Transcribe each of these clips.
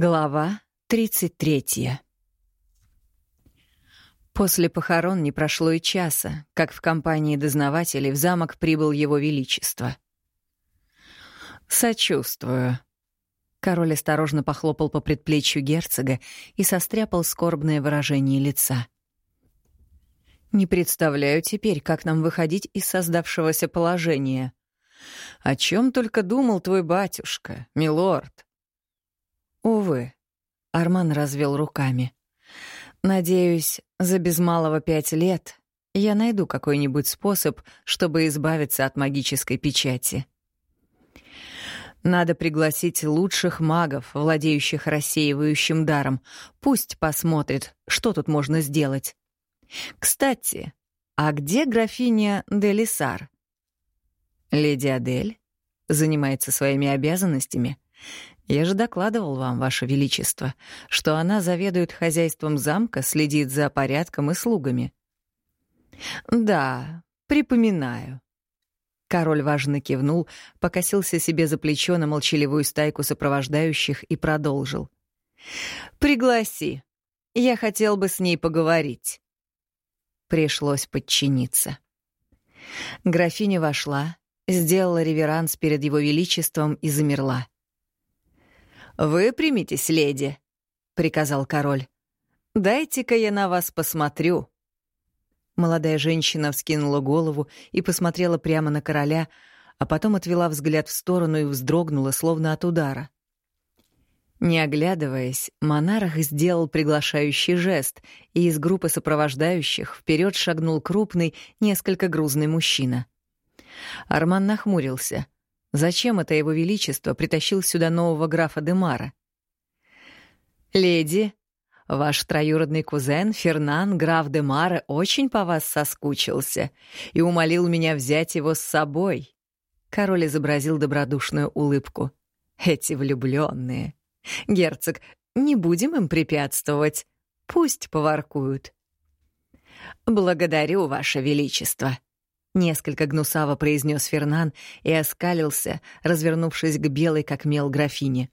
Глава 33 После похорон не прошло и часа, как в компании дознавателей в замок прибыл его величество. «Сочувствую». Король осторожно похлопал по предплечью герцога и состряпал скорбное выражение лица. «Не представляю теперь, как нам выходить из создавшегося положения. О чем только думал твой батюшка, милорд?» Увы, Арман развел руками. Надеюсь, за без малого пять лет я найду какой-нибудь способ, чтобы избавиться от магической печати. Надо пригласить лучших магов, владеющих рассеивающим даром. Пусть посмотрит, что тут можно сделать. Кстати, а где графиня Делисар? Леди Адель занимается своими обязанностями. Я же докладывал вам, Ваше Величество, что она заведует хозяйством замка, следит за порядком и слугами. Да, припоминаю. Король важно кивнул, покосился себе за плечо на молчаливую стайку сопровождающих и продолжил. «Пригласи. Я хотел бы с ней поговорить». Пришлось подчиниться. Графиня вошла, сделала реверанс перед его величеством и замерла. «Выпрямитесь, леди», — приказал король. «Дайте-ка я на вас посмотрю». Молодая женщина вскинула голову и посмотрела прямо на короля, а потом отвела взгляд в сторону и вздрогнула, словно от удара. Не оглядываясь, монарх сделал приглашающий жест, и из группы сопровождающих вперед шагнул крупный, несколько грузный мужчина. Арман нахмурился — Зачем это его величество притащил сюда нового графа Демара? «Леди, ваш троюродный кузен Фернан, граф Демара, очень по вас соскучился и умолил меня взять его с собой». Король изобразил добродушную улыбку. «Эти влюбленные. Герцог, не будем им препятствовать. Пусть поваркуют». «Благодарю, ваше величество», Несколько гнусаво произнес Фернан и оскалился, развернувшись к белой как мел графине.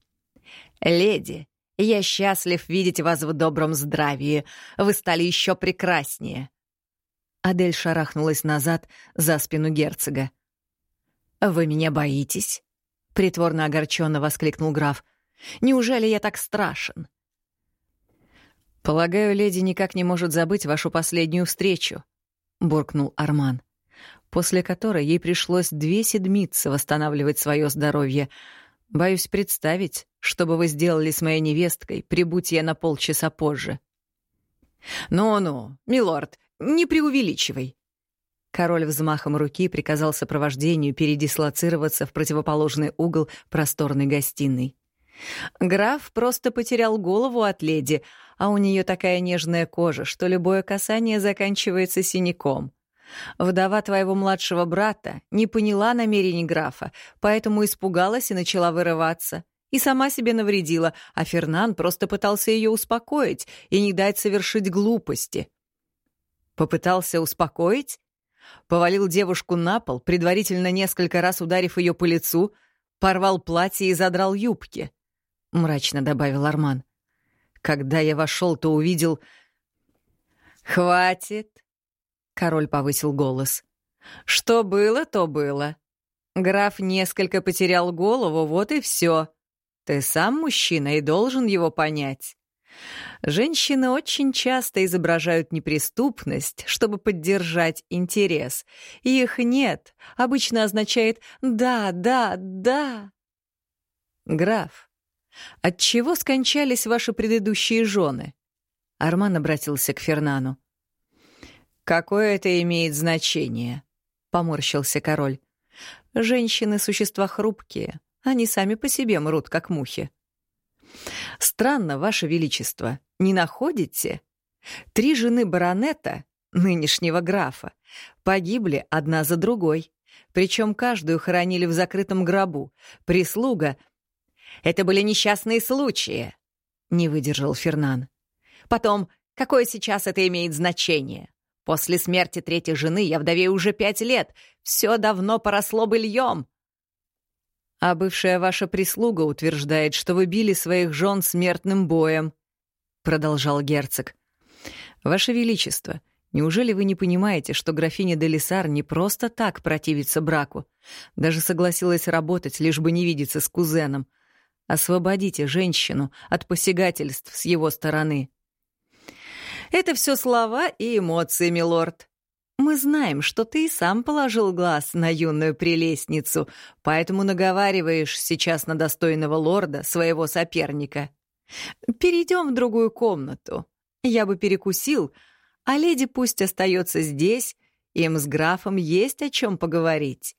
«Леди, я счастлив видеть вас в добром здравии. Вы стали еще прекраснее». Адель шарахнулась назад за спину герцога. «Вы меня боитесь?» — притворно огорченно воскликнул граф. «Неужели я так страшен?» «Полагаю, леди никак не может забыть вашу последнюю встречу», — буркнул Арман после которой ей пришлось две седмицы восстанавливать свое здоровье. Боюсь представить, что бы вы сделали с моей невесткой, прибудь я на полчаса позже. «Ну-ну, милорд, не преувеличивай». Король взмахом руки приказал сопровождению передислоцироваться в противоположный угол просторной гостиной. Граф просто потерял голову от леди, а у нее такая нежная кожа, что любое касание заканчивается синяком. Вдова твоего младшего брата не поняла намерений графа, поэтому испугалась и начала вырываться. И сама себе навредила, а Фернан просто пытался ее успокоить и не дать совершить глупости. Попытался успокоить? Повалил девушку на пол, предварительно несколько раз ударив ее по лицу, порвал платье и задрал юбки. Мрачно добавил Арман. Когда я вошел, то увидел... «Хватит!» Король повысил голос. «Что было, то было. Граф несколько потерял голову, вот и все. Ты сам мужчина и должен его понять. Женщины очень часто изображают неприступность, чтобы поддержать интерес. Их нет обычно означает «да, да, да». «Граф, от чего скончались ваши предыдущие жены?» Арман обратился к Фернану. «Какое это имеет значение?» — поморщился король. «Женщины — существа хрупкие, они сами по себе мрут, как мухи». «Странно, Ваше Величество, не находите? Три жены баронета, нынешнего графа, погибли одна за другой, причем каждую хоронили в закрытом гробу. Прислуга... Это были несчастные случаи, — не выдержал Фернан. Потом, какое сейчас это имеет значение? После смерти третьей жены я вдовею уже пять лет. Все давно поросло быльем. А бывшая ваша прислуга утверждает, что вы били своих жен смертным боем, продолжал герцог. Ваше Величество, неужели вы не понимаете, что графиня де Лисар не просто так противится браку? Даже согласилась работать, лишь бы не видеться с кузеном. Освободите женщину от посягательств с его стороны. Это все слова и эмоции, милорд. Мы знаем, что ты и сам положил глаз на юную прелестницу, поэтому наговариваешь сейчас на достойного лорда, своего соперника. Перейдем в другую комнату. Я бы перекусил, а леди пусть остается здесь, им с графом есть о чем поговорить.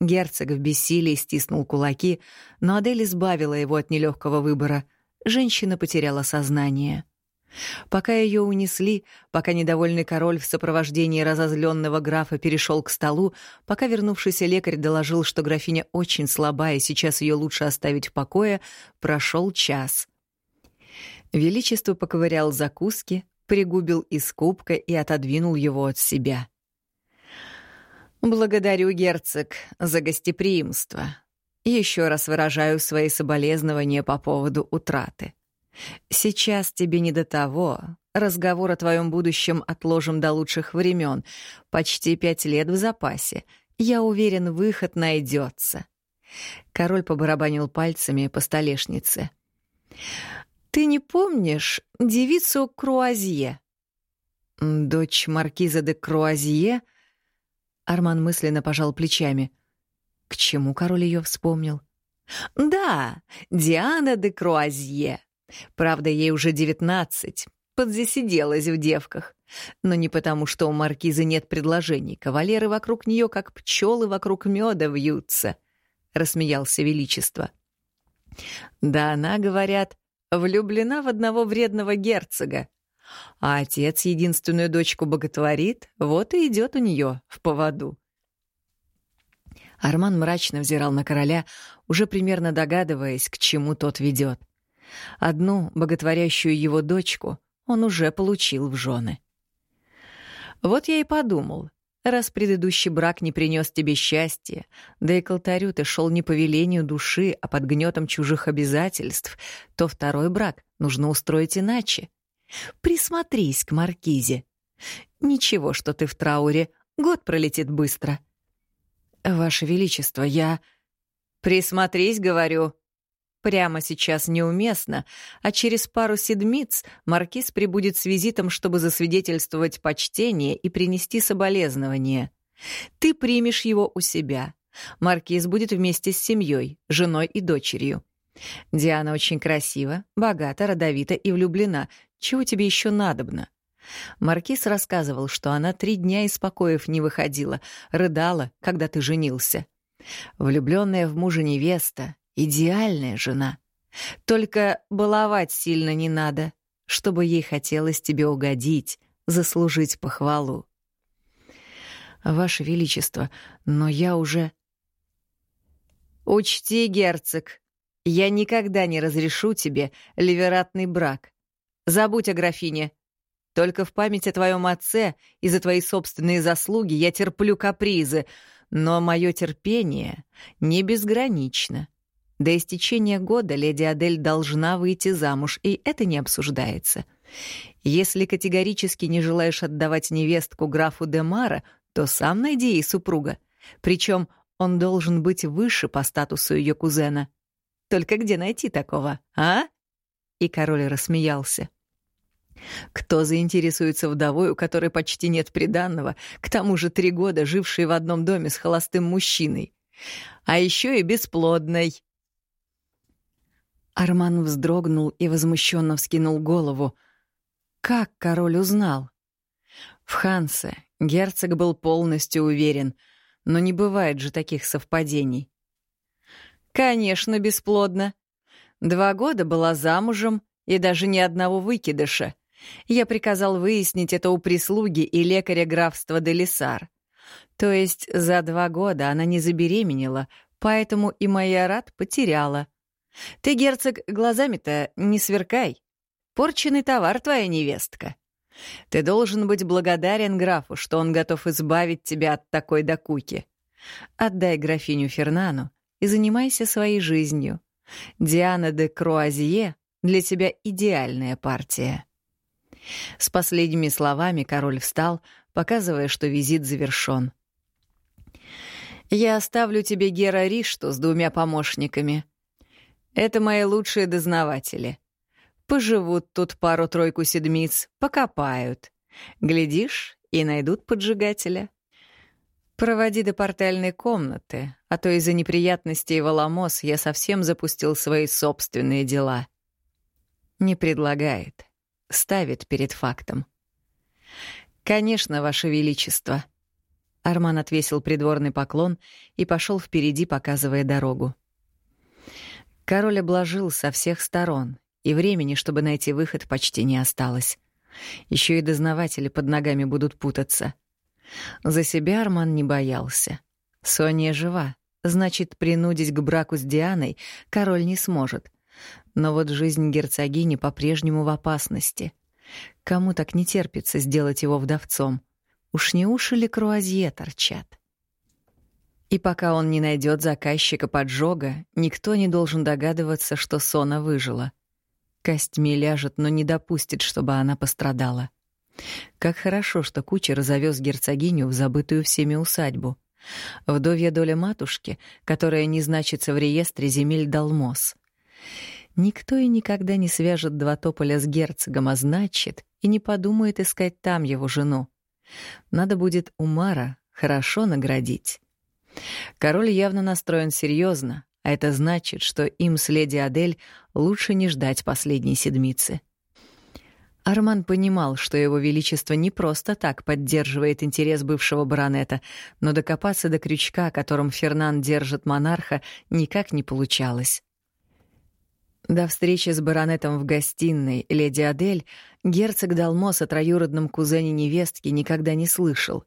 Герцог в бессилии стиснул кулаки, но Адель избавила его от нелегкого выбора. Женщина потеряла сознание. Пока ее унесли, пока недовольный король в сопровождении разозленного графа перешел к столу, пока вернувшийся лекарь доложил, что графиня очень слаба и сейчас ее лучше оставить в покое, прошел час. Величество поковырял закуски, пригубил из кубка и отодвинул его от себя. «Благодарю, герцог, за гостеприимство. Еще раз выражаю свои соболезнования по поводу утраты. Сейчас тебе не до того. Разговор о твоем будущем отложим до лучших времен. Почти пять лет в запасе. Я уверен, выход найдется. Король побарабанил пальцами по столешнице. «Ты не помнишь девицу Круазье?» «Дочь маркиза де Круазье?» Арман мысленно пожал плечами. К чему король ее вспомнил? «Да, Диана де Круазье. Правда, ей уже девятнадцать, подзасиделась в девках. Но не потому, что у маркизы нет предложений. Кавалеры вокруг нее, как пчелы вокруг меда, вьются», — рассмеялся Величество. «Да она, говорят, влюблена в одного вредного герцога. А отец единственную дочку боготворит, вот и идет у нее в поводу». Арман мрачно взирал на короля, уже примерно догадываясь, к чему тот ведет. Одну, боготворящую его дочку, он уже получил в жены. Вот я и подумал, раз предыдущий брак не принес тебе счастья, да и к алтарю ты шел не по велению души, а под гнетом чужих обязательств, то второй брак нужно устроить иначе. Присмотрись к Маркизе. Ничего, что ты в трауре, год пролетит быстро. Ваше Величество, я... Присмотрись, говорю, Прямо сейчас неуместно, а через пару седмиц маркиз прибудет с визитом, чтобы засвидетельствовать почтение и принести соболезнования. Ты примешь его у себя. Маркиз будет вместе с семьей, женой и дочерью. Диана очень красива, богата, родовита и влюблена. Чего тебе еще надобно? Маркиз рассказывал, что она три дня из покоев не выходила, рыдала, когда ты женился. Влюбленная в мужа невеста идеальная жена. Только баловать сильно не надо, чтобы ей хотелось тебе угодить, заслужить похвалу. Ваше Величество, но я уже... Учти, герцог, я никогда не разрешу тебе ливератный брак. Забудь о графине. Только в память о твоем отце и за твои собственные заслуги я терплю капризы, но мое терпение не безгранично. До истечения года леди Адель должна выйти замуж, и это не обсуждается. Если категорически не желаешь отдавать невестку графу де Мара, то сам найди ей супруга. Причем он должен быть выше по статусу ее кузена. Только где найти такого, а? И король рассмеялся. Кто заинтересуется вдовой, у которой почти нет приданного, к тому же три года жившей в одном доме с холостым мужчиной? А еще и бесплодной. Арман вздрогнул и возмущенно вскинул голову. Как король узнал? В Хансе герцог был полностью уверен, но не бывает же таких совпадений. Конечно, бесплодно. Два года была замужем и даже ни одного выкидыша. Я приказал выяснить это у прислуги и лекаря графства Делисар. То есть за два года она не забеременела, поэтому и Майорат потеряла — ты, герцог, глазами-то не сверкай. Порченный товар твоя невестка. Ты должен быть благодарен графу, что он готов избавить тебя от такой докуки. Отдай графиню Фернану и занимайся своей жизнью. Диана де Круазье для тебя идеальная партия». С последними словами король встал, показывая, что визит завершён. «Я оставлю тебе Гера Ришту с двумя помощниками. Это мои лучшие дознаватели. Поживут тут пару-тройку седмиц, покопают. Глядишь, и найдут поджигателя. Проводи до портальной комнаты, а то из-за неприятностей Воломос я совсем запустил свои собственные дела. Не предлагает, ставит перед фактом. «Конечно, Ваше Величество». Арман отвесил придворный поклон и пошел впереди, показывая дорогу. Король обложил со всех сторон, и времени, чтобы найти выход, почти не осталось. Еще и дознаватели под ногами будут путаться. За себя Арман не боялся. Соня жива, значит, принудить к браку с Дианой король не сможет. Но вот жизнь герцогини по-прежнему в опасности. Кому так не терпится сделать его вдовцом? Уж не уши ли круазье торчат? И пока он не найдет заказчика поджога, никто не должен догадываться, что Сона выжила. Костьми ляжет, но не допустит, чтобы она пострадала. Как хорошо, что кучер завез герцогиню в забытую всеми усадьбу. Вдовья доля матушки, которая не значится в реестре земель Далмос. Никто и никогда не свяжет два тополя с герцогом, а значит, и не подумает искать там его жену. Надо будет Умара хорошо наградить. Король явно настроен серьезно, а это значит, что им с леди Адель лучше не ждать последней седмицы. Арман понимал, что его величество не просто так поддерживает интерес бывшего баронета, но докопаться до крючка, которым Фернан держит монарха, никак не получалось. До встречи с баронетом в гостиной леди Адель герцог Далмос о троюродном кузене невестки никогда не слышал,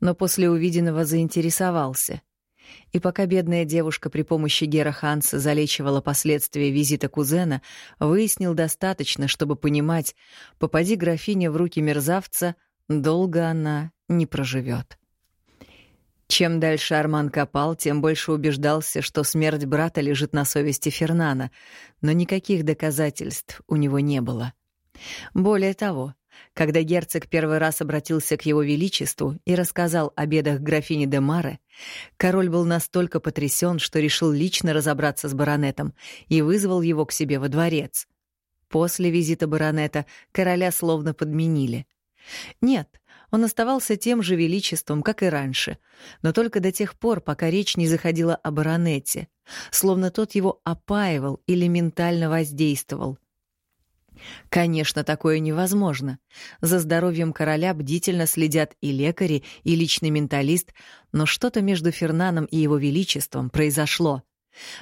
но после увиденного заинтересовался — и пока бедная девушка при помощи Гера Ханса залечивала последствия визита кузена, выяснил достаточно, чтобы понимать, попади графиня в руки мерзавца, долго она не проживет. Чем дальше Арман копал, тем больше убеждался, что смерть брата лежит на совести Фернана, но никаких доказательств у него не было. Более того, когда герцог первый раз обратился к его величеству и рассказал о бедах графини де Маре, король был настолько потрясен, что решил лично разобраться с баронетом и вызвал его к себе во дворец. После визита баронета короля словно подменили. Нет, он оставался тем же величеством, как и раньше, но только до тех пор, пока речь не заходила о баронете, словно тот его опаивал или ментально воздействовал. Конечно, такое невозможно. За здоровьем короля бдительно следят и лекари, и личный менталист, но что-то между Фернаном и его величеством произошло.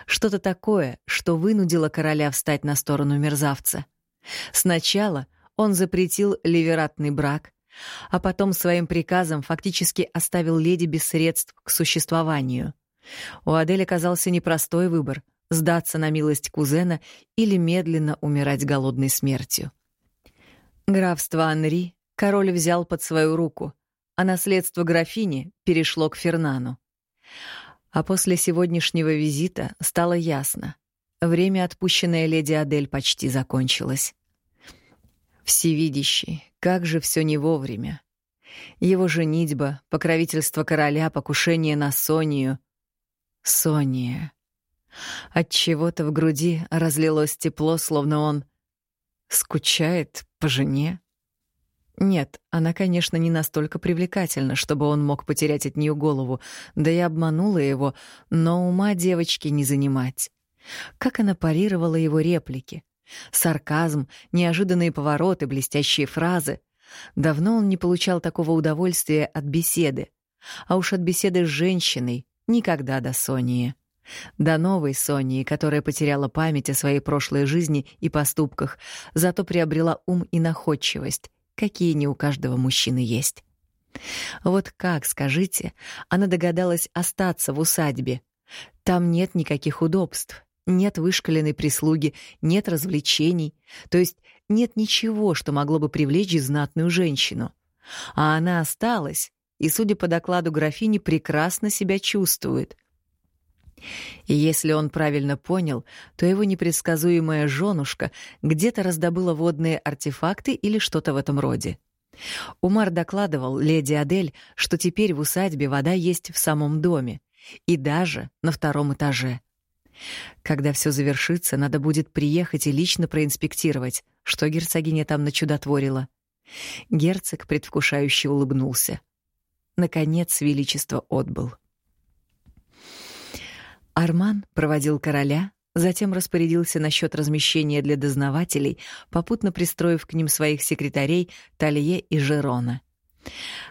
Что-то такое, что вынудило короля встать на сторону мерзавца. Сначала он запретил ливератный брак, а потом своим приказом фактически оставил леди без средств к существованию. У Адель оказался непростой выбор сдаться на милость кузена или медленно умирать голодной смертью. Графство Анри король взял под свою руку, а наследство графини перешло к Фернану. А после сегодняшнего визита стало ясно. Время, отпущенное леди Адель, почти закончилось. Всевидящий, как же все не вовремя. Его женитьба, покровительство короля, покушение на Сонию. Сония. От чего-то в груди разлилось тепло, словно он скучает по жене. Нет, она, конечно, не настолько привлекательна, чтобы он мог потерять от нее голову, да и обманула его, но ума девочки не занимать. Как она парировала его реплики. Сарказм, неожиданные повороты, блестящие фразы. Давно он не получал такого удовольствия от беседы. А уж от беседы с женщиной никогда до Сонии. До новой Сонии, которая потеряла память о своей прошлой жизни и поступках, зато приобрела ум и находчивость, какие не у каждого мужчины есть. Вот как, скажите, она догадалась остаться в усадьбе? Там нет никаких удобств, нет вышкаленной прислуги, нет развлечений, то есть нет ничего, что могло бы привлечь знатную женщину. А она осталась и, судя по докладу графини, прекрасно себя чувствует. И если он правильно понял, то его непредсказуемая женушка где-то раздобыла водные артефакты или что-то в этом роде. Умар докладывал леди Адель, что теперь в усадьбе вода есть в самом доме и даже на втором этаже. Когда все завершится, надо будет приехать и лично проинспектировать, что герцогиня там начудотворила. Герцог предвкушающе улыбнулся. Наконец величество отбыл. Арман проводил короля, затем распорядился насчет размещения для дознавателей, попутно пристроив к ним своих секретарей Талье и Жерона.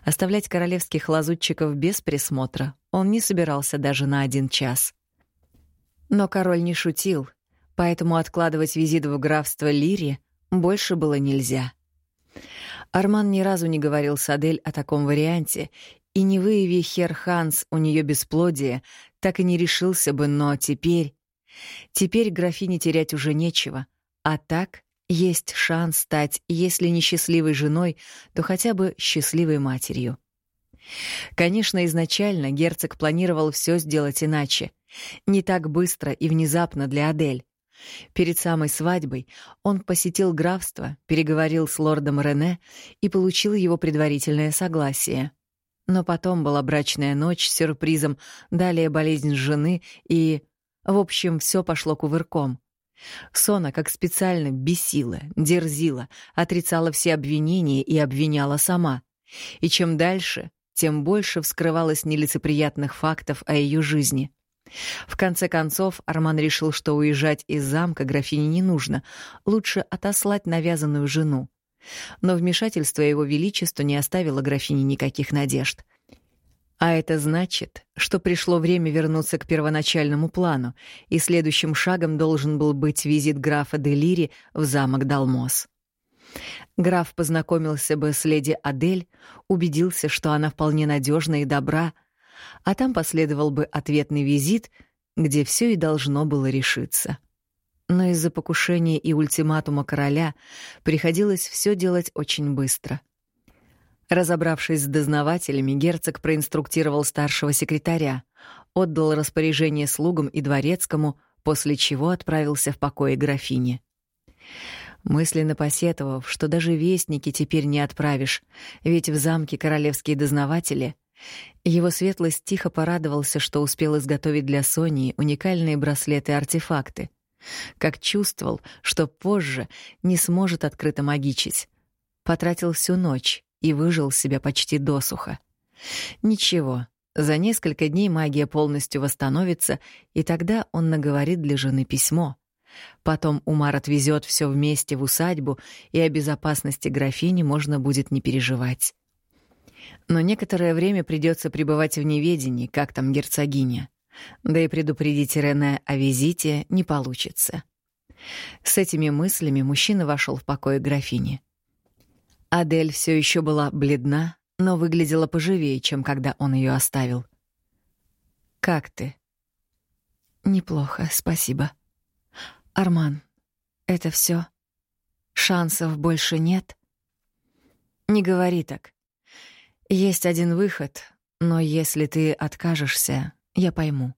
Оставлять королевских лазутчиков без присмотра он не собирался даже на один час. Но король не шутил, поэтому откладывать визит в графство Лири больше было нельзя. Арман ни разу не говорил с Адель о таком варианте, и не выяви Хер Ханс у нее бесплодие, так и не решился бы, но теперь... Теперь графине терять уже нечего, а так есть шанс стать, если не счастливой женой, то хотя бы счастливой матерью. Конечно, изначально герцог планировал все сделать иначе. Не так быстро и внезапно для Адель. Перед самой свадьбой он посетил графство, переговорил с лордом Рене и получил его предварительное согласие. Но потом была брачная ночь с сюрпризом, далее болезнь жены и... В общем, все пошло кувырком. Сона как специально бесила, дерзила, отрицала все обвинения и обвиняла сама. И чем дальше, тем больше вскрывалось нелицеприятных фактов о ее жизни. В конце концов, Арман решил, что уезжать из замка графине не нужно, лучше отослать навязанную жену. Но вмешательство его величества не оставило графине никаких надежд. А это значит, что пришло время вернуться к первоначальному плану, и следующим шагом должен был быть визит графа Делири в замок Далмос. Граф познакомился бы с леди Адель, убедился, что она вполне надежна и добра, а там последовал бы ответный визит, где все и должно было решиться. Но из-за покушения и ультиматума короля приходилось все делать очень быстро — Разобравшись с дознавателями, герцог проинструктировал старшего секретаря, отдал распоряжение слугам и дворецкому, после чего отправился в покое графини. Мысленно посетовав, что даже вестники теперь не отправишь, ведь в замке королевские дознаватели, его светлость тихо порадовался, что успел изготовить для Сонии уникальные браслеты-артефакты. Как чувствовал, что позже не сможет открыто магичить. Потратил всю ночь, и выжил себя почти досуха. Ничего, за несколько дней магия полностью восстановится, и тогда он наговорит для жены письмо. Потом Умар отвезет все вместе в усадьбу, и о безопасности графини можно будет не переживать. Но некоторое время придется пребывать в неведении, как там герцогиня. Да и предупредить Рене о визите не получится. С этими мыслями мужчина вошел в покой графини. Адель все еще была бледна, но выглядела поживее, чем когда он ее оставил. «Как ты?» «Неплохо, спасибо. Арман, это все? Шансов больше нет?» «Не говори так. Есть один выход, но если ты откажешься, я пойму».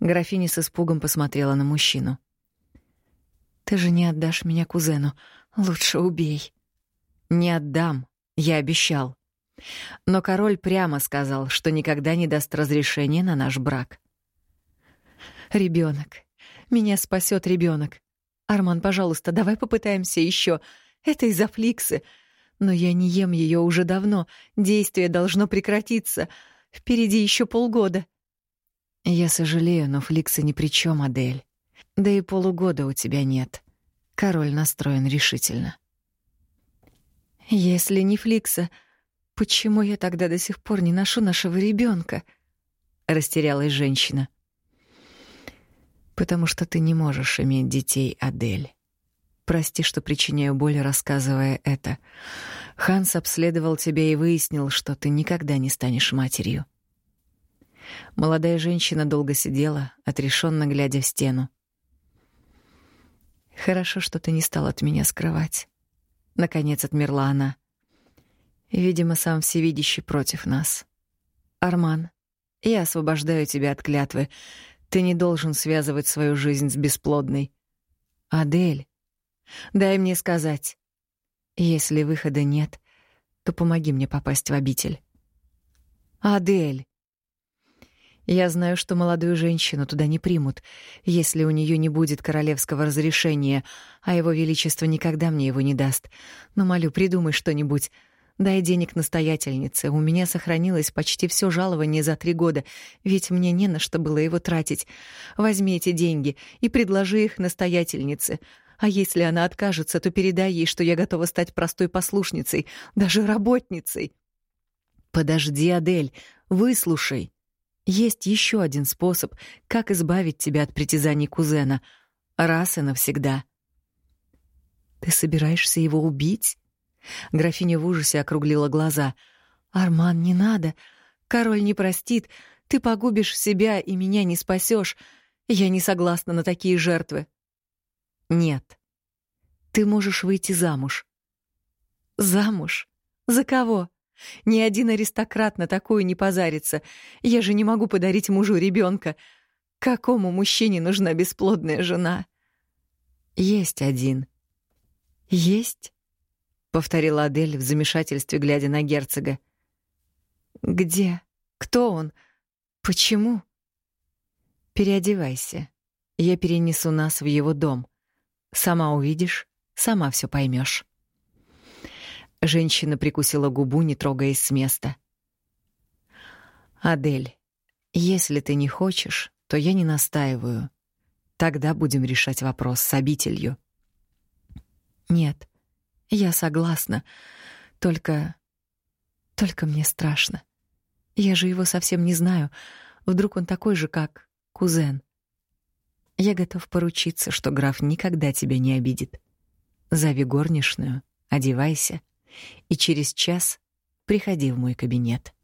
Графиня с испугом посмотрела на мужчину. «Ты же не отдашь меня кузену. Лучше убей». Не отдам, я обещал. Но король прямо сказал, что никогда не даст разрешения на наш брак. Ребенок, меня спасет ребенок. Арман, пожалуйста, давай попытаемся еще. Это из-за Фликсы. Но я не ем ее уже давно. Действие должно прекратиться. Впереди еще полгода. Я сожалею, но Фликса ни при чем, Адель. Да и полугода у тебя нет. Король настроен решительно. Если не Фликса, почему я тогда до сих пор не ношу нашего ребенка? Растерялась женщина. Потому что ты не можешь иметь детей, Адель. Прости, что причиняю боль, рассказывая это. Ханс обследовал тебя и выяснил, что ты никогда не станешь матерью. Молодая женщина долго сидела, отрешенно глядя в стену. Хорошо, что ты не стал от меня скрывать. Наконец отмерла она. Видимо, сам всевидящий против нас. Арман, Я освобождаю тебя от клятвы. Ты не должен связывать свою жизнь с бесплодной. Адель, дай мне сказать. Если выхода нет, то помоги мне попасть в обитель. Адель. Я знаю, что молодую женщину туда не примут, если у нее не будет королевского разрешения, а его величество никогда мне его не даст. Но молю, придумай что-нибудь. Дай денег настоятельнице. У меня сохранилось почти все жалование за три года, ведь мне не на что было его тратить. Возьми эти деньги и предложи их настоятельнице. А если она откажется, то передай ей, что я готова стать простой послушницей, даже работницей. Подожди, Адель, выслушай. Есть еще один способ, как избавить тебя от притязаний кузена. Раз и навсегда. Ты собираешься его убить? Графиня в ужасе округлила глаза. Арман, не надо. Король не простит. Ты погубишь себя и меня не спасешь. Я не согласна на такие жертвы. Нет. Ты можешь выйти замуж. Замуж? За кого? Ни один аристократ на такую не позарится. Я же не могу подарить мужу ребенка. Какому мужчине нужна бесплодная жена? Есть один. Есть? повторила Адель в замешательстве, глядя на герцога. Где? Кто он? Почему? Переодевайся. Я перенесу нас в его дом. Сама увидишь, сама все поймешь. Женщина прикусила губу, не трогаясь с места. «Адель, если ты не хочешь, то я не настаиваю. Тогда будем решать вопрос с обителью». «Нет, я согласна. Только... Только мне страшно. Я же его совсем не знаю. Вдруг он такой же, как кузен. Я готов поручиться, что граф никогда тебя не обидит. Зови горничную, одевайся — и через час приходи в мой кабинет.